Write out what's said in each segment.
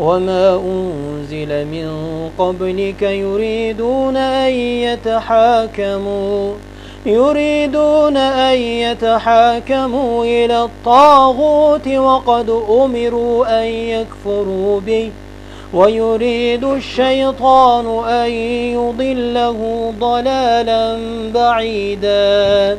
وما أنزل من قبلك يريدون أن يتحاكموا يريدون أن يتحاكموا إلى الطاغوت وقد أمروا أن يكفروا به ويريد الشيطان أن يضله ضلالا بعيدا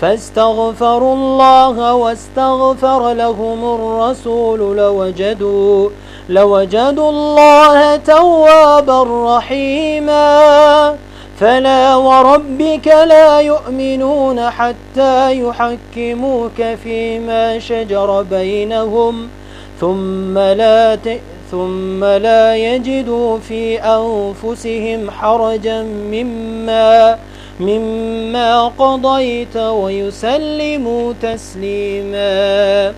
فاستغفروا الله واستغفر لهم الرسول لوجدوا لوجدوا الله توابا رحيما. فلا وربك لا يؤمنون حتى يحكموك فيما شجر بينهم. ثم لا ت... ثم لا يجدوا في أنفسهم حرجا مما مما قضيت ويسلموا تسليما.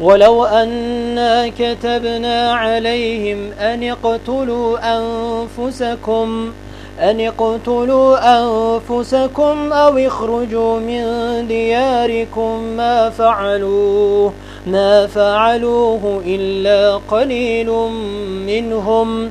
ولو أنا كتبنا عليهم أن اقتلوا أنفسكم أن اقتلوا أنفسكم أو اخرجوا من دياركم ما فعلوه ما فعلوه إلا قليل منهم.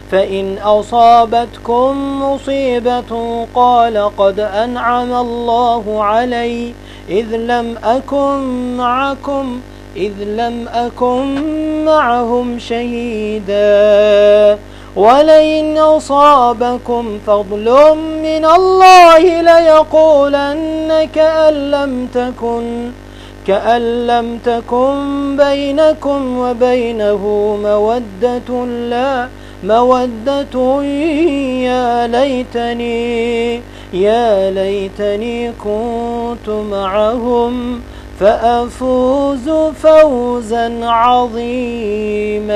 فإن أصابتكم مصيبة قال قد أنعم الله علي. إذ لم أكن معكم إذ لم أكن معهم شهيدا. ولئن أصابكم فضل من الله ليقولن كأن لم تكن كأن لم تكن بينكم وبينه مودة لا مودة يا ليتني يا ليتني كنت معهم فأفوز فوزا عظيما.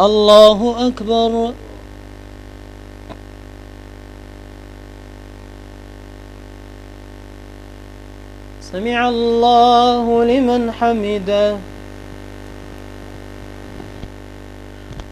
الله أكبر. سمع الله لمن حمده.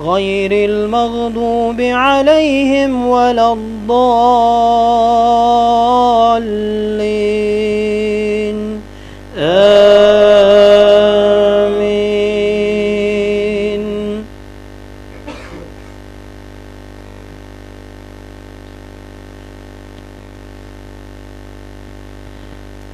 غير المغضوب عليهم ولا الضالين. آمين.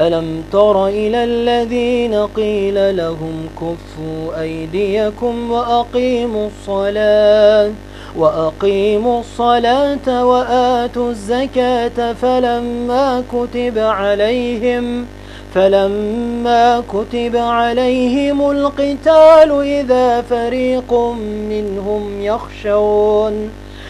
ألم تر إلى الذين قيل لهم كفوا أيديكم وأقيموا الصلاة وأقيموا الصلاة وآتوا الزكاة فلما كتب عليهم فلما كتب عليهم القتال إذا فريق منهم يخشون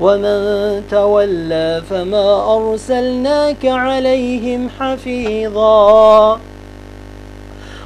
ومن تولى فما أرسلناك عليهم حفيظا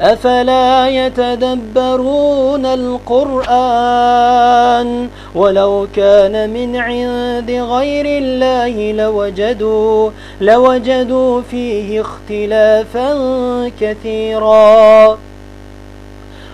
أفلا يتدبرون القرآن ولو كان من عند غير الله لوجدوا لوجدوا فيه اختلافا كثيرا.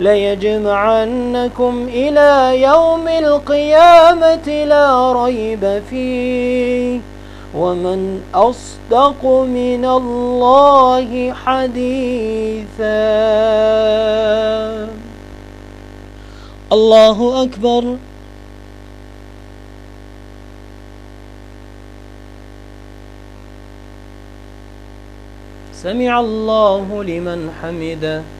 ليجمعنكم إلى يوم القيامة لا ريب فيه. ومن أصدق من الله حديثا. الله أكبر. سمع الله لمن حمده.